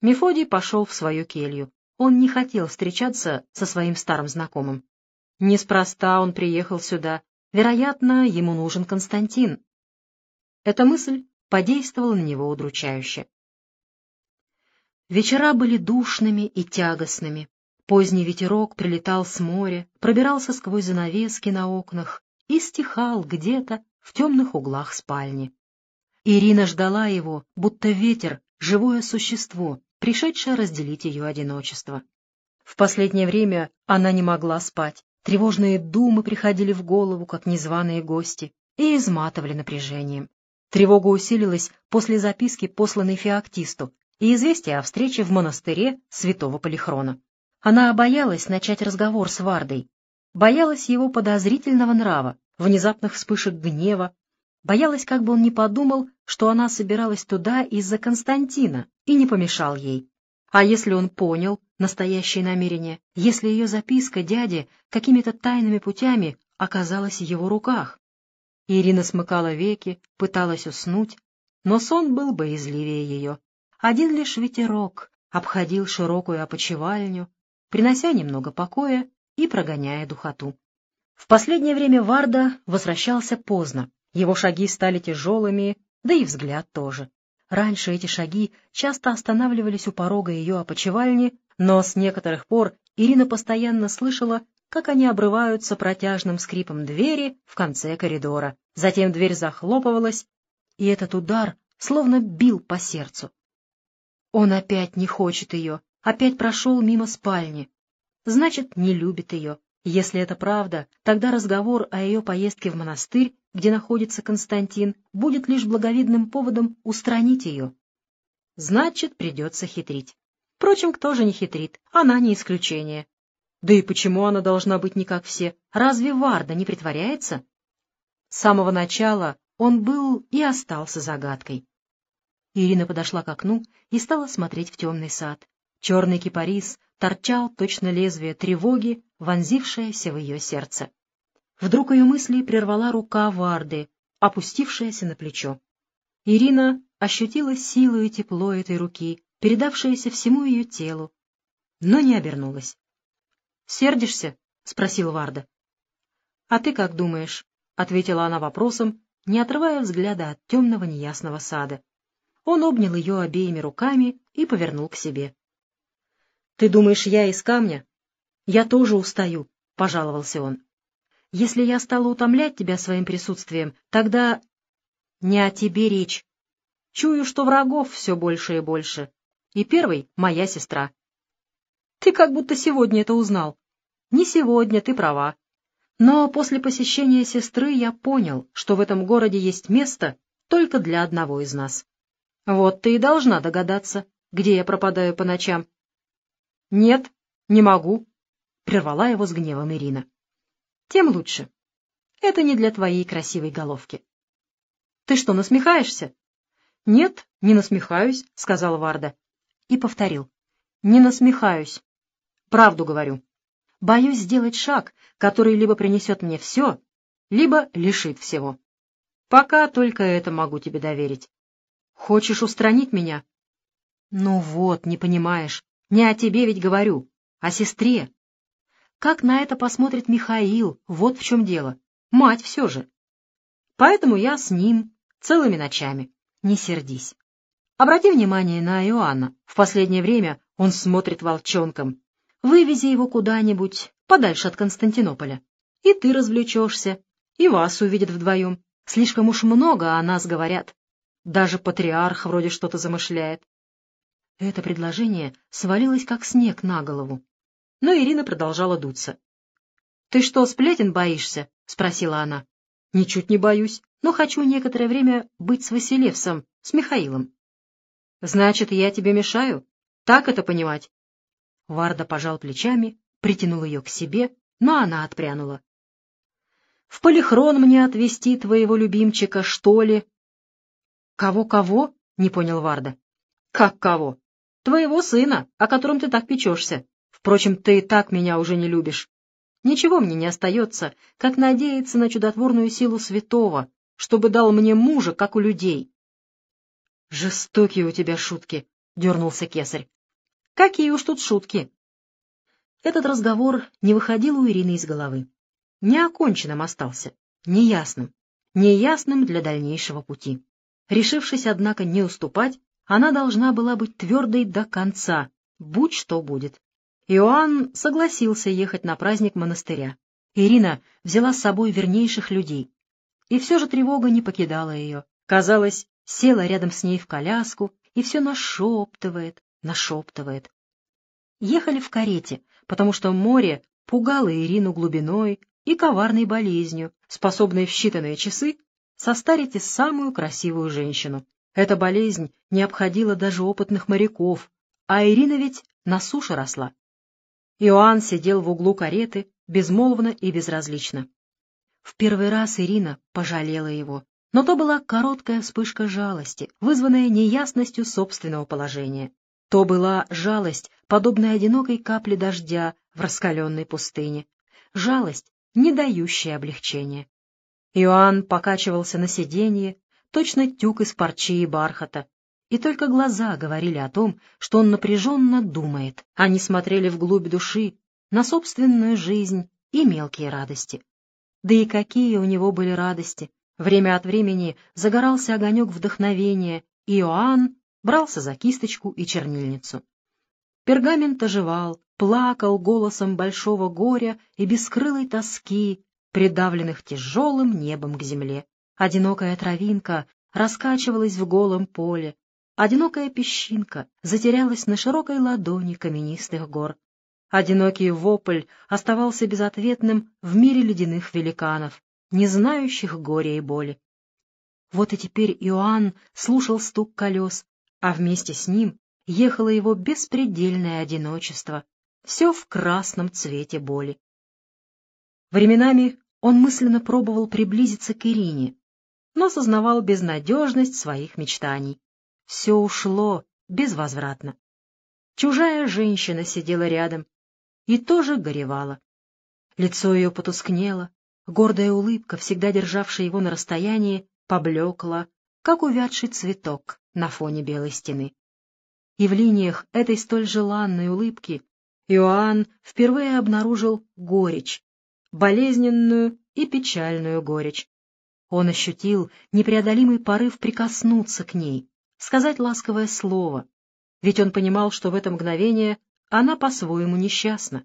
Мефодий пошел в свою келью. Он не хотел встречаться со своим старым знакомым. Неспроста он приехал сюда. Вероятно, ему нужен Константин. Эта мысль подействовала на него удручающе. Вечера были душными и тягостными. Поздний ветерок прилетал с моря, пробирался сквозь занавески на окнах и стихал где-то в темных углах спальни. Ирина ждала его, будто ветер, живое существо, пришедшее разделить ее одиночество. В последнее время она не могла спать. Тревожные думы приходили в голову, как незваные гости, и изматывали напряжением. Тревога усилилась после записки, посланной Феоктисту, и известия о встрече в монастыре святого Полихрона. Она боялась начать разговор с Вардой, боялась его подозрительного нрава, внезапных вспышек гнева, боялась, как бы он не подумал, что она собиралась туда из-за Константина и не помешал ей. А если он понял настоящее намерение, если ее записка дяде какими-то тайными путями оказалась в его руках? Ирина смыкала веки, пыталась уснуть, но сон был боязливее ее. Один лишь ветерок обходил широкую опочивальню, принося немного покоя и прогоняя духоту. В последнее время Варда возвращался поздно. Его шаги стали тяжелыми, да и взгляд тоже. Раньше эти шаги часто останавливались у порога ее опочивальни, но с некоторых пор Ирина постоянно слышала, как они обрываются протяжным скрипом двери в конце коридора. Затем дверь захлопывалась, и этот удар словно бил по сердцу. Он опять не хочет ее, опять прошел мимо спальни. Значит, не любит ее. Если это правда, тогда разговор о ее поездке в монастырь, где находится Константин, будет лишь благовидным поводом устранить ее. Значит, придется хитрить. Впрочем, кто же не хитрит? Она не исключение. Да и почему она должна быть не как все? Разве Варда не притворяется? С самого начала он был и остался загадкой. Ирина подошла к окну и стала смотреть в темный сад. Черный кипарис торчал точно лезвие тревоги, вонзившееся в ее сердце. Вдруг ее мысли прервала рука Варды, опустившаяся на плечо. Ирина ощутила силу и тепло этой руки, передавшееся всему ее телу, но не обернулась. — Сердишься? — спросил Варда. — А ты как думаешь? — ответила она вопросом, не отрывая взгляда от темного неясного сада. Он обнял ее обеими руками и повернул к себе. — Ты думаешь, я из камня? Я тоже устаю, — пожаловался он. — Если я стала утомлять тебя своим присутствием, тогда... Не о тебе речь. Чую, что врагов все больше и больше. И первый — моя сестра. Ты как будто сегодня это узнал. Не сегодня, ты права. Но после посещения сестры я понял, что в этом городе есть место только для одного из нас. Вот ты и должна догадаться, где я пропадаю по ночам. — Нет, не могу, — прервала его с гневом Ирина. — Тем лучше. Это не для твоей красивой головки. — Ты что, насмехаешься? — Нет, не насмехаюсь, — сказал Варда. И повторил. — Не насмехаюсь. Правду говорю. Боюсь сделать шаг, который либо принесет мне все, либо лишит всего. Пока только это могу тебе доверить. Хочешь устранить меня? Ну вот, не понимаешь. Не о тебе ведь говорю, о сестре. Как на это посмотрит Михаил, вот в чем дело. Мать все же. Поэтому я с ним целыми ночами. Не сердись. Обрати внимание на Иоанна. В последнее время он смотрит волчонком. Вывези его куда-нибудь, подальше от Константинополя. И ты развлечешься, и вас увидят вдвоем. Слишком уж много о нас говорят. Даже патриарх вроде что-то замышляет. Это предложение свалилось как снег на голову. Но Ирина продолжала дуться. — Ты что, сплетен боишься? — спросила она. — Ничуть не боюсь, но хочу некоторое время быть с Василевсом, с Михаилом. — Значит, я тебе мешаю? Так это понимать? Варда пожал плечами, притянул ее к себе, но она отпрянула. — В полихрон мне отвезти твоего любимчика, что ли? «Кого-кого?» — не понял Варда. «Как кого? Твоего сына, о котором ты так печешься. Впрочем, ты и так меня уже не любишь. Ничего мне не остается, как надеяться на чудотворную силу святого, чтобы дал мне мужа, как у людей». «Жестокие у тебя шутки. дернулся кесарь. Какие уж тут шутки! Этот разговор не выходил у Ирины из головы. Неоконченным остался, неясным, неясным для дальнейшего пути. Решившись, однако, не уступать, она должна была быть твердой до конца, будь что будет. Иоанн согласился ехать на праздник монастыря. Ирина взяла с собой вернейших людей. И все же тревога не покидала ее. Казалось, села рядом с ней в коляску и все нашептывает, нашептывает. Ехали в карете, потому что море пугало Ирину глубиной и коварной болезнью, способной в считанные часы состарить и самую красивую женщину. Эта болезнь не обходила даже опытных моряков, а Ирина ведь на суше росла. Иоанн сидел в углу кареты, безмолвно и безразлично. В первый раз Ирина пожалела его, но то была короткая вспышка жалости, вызванная неясностью собственного положения. То была жалость, подобная одинокой капле дождя в раскаленной пустыне. Жалость, не дающая облегчения. Иоанн покачивался на сиденье, точно тюк из парчи и бархата, и только глаза говорили о том, что он напряженно думает. Они смотрели вглубь души, на собственную жизнь и мелкие радости. Да и какие у него были радости! Время от времени загорался огонек вдохновения, и Иоанн брался за кисточку и чернильницу. Пергамент оживал, плакал голосом большого горя и бескрылой тоски, придавленных тяжелым небом к земле. Одинокая травинка раскачивалась в голом поле, Одинокая песчинка затерялась на широкой ладони каменистых гор. Одинокий вопль оставался безответным в мире ледяных великанов, не знающих горя и боли. Вот и теперь Иоанн слушал стук колес, а вместе с ним ехало его беспредельное одиночество, все в красном цвете боли. Временами он мысленно пробовал приблизиться к Ирине, но сознавал безнадежность своих мечтаний. Все ушло безвозвратно. Чужая женщина сидела рядом и тоже горевала. Лицо ее потускнело, гордая улыбка, всегда державшая его на расстоянии, поблекла, как увядший цветок на фоне белой стены. И в линиях этой столь желанной улыбки Иоанн впервые обнаружил горечь, болезненную и печальную горечь. Он ощутил непреодолимый порыв прикоснуться к ней, сказать ласковое слово, ведь он понимал, что в это мгновение она по-своему несчастна.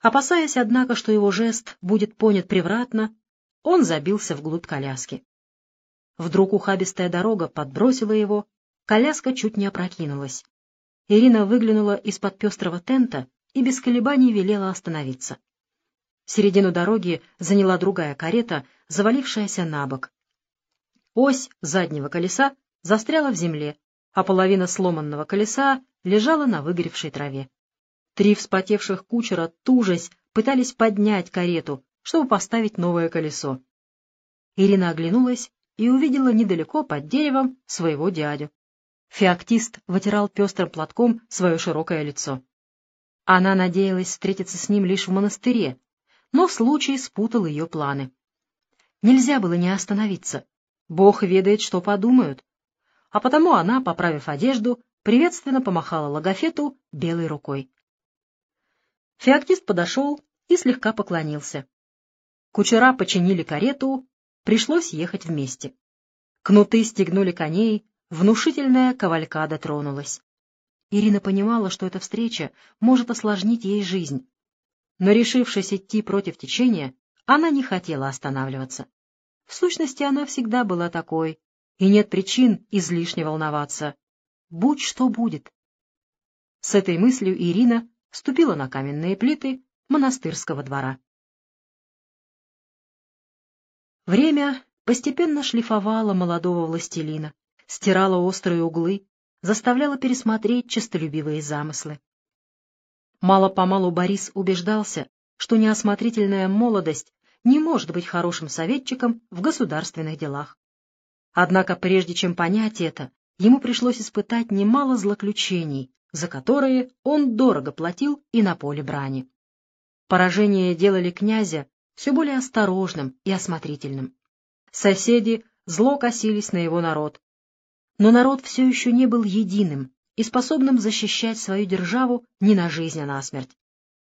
Опасаясь, однако, что его жест будет понят превратно, он забился вглубь коляски. Вдруг ухабистая дорога подбросила его, коляска чуть не опрокинулась. Ирина выглянула из-под пестрого тента и без колебаний велела остановиться. Середину дороги заняла другая карета, завалившаяся на бок. Ось заднего колеса застряла в земле, а половина сломанного колеса лежала на выгоревшей траве. Три вспотевших кучера, тужась, пытались поднять карету, чтобы поставить новое колесо. Ирина оглянулась и увидела недалеко под деревом своего дядю. Феоктист вытирал пестрым платком свое широкое лицо. Она надеялась встретиться с ним лишь в монастыре, но случай спутал ее планы. Нельзя было не остановиться. Бог ведает, что подумают, а потому она, поправив одежду, приветственно помахала логофету белой рукой. Феоктист подошел и слегка поклонился. Кучера починили карету, пришлось ехать вместе. Кнуты стегнули коней, внушительная кавалькада тронулась. Ирина понимала, что эта встреча может осложнить ей жизнь. Но, решившись идти против течения, она не хотела останавливаться. В сущности, она всегда была такой, и нет причин излишне волноваться. Будь что будет. С этой мыслью Ирина ступила на каменные плиты монастырского двора. Время постепенно шлифовало молодого властелина, стирало острые углы, заставляло пересмотреть честолюбивые замыслы. Мало-помалу Борис убеждался, что неосмотрительная молодость не может быть хорошим советчиком в государственных делах. Однако прежде чем понять это, ему пришлось испытать немало злоключений, за которые он дорого платил и на поле брани. Поражения делали князя все более осторожным и осмотрительным. Соседи зло косились на его народ. Но народ все еще не был единым и способным защищать свою державу не на жизнь, а на смерть.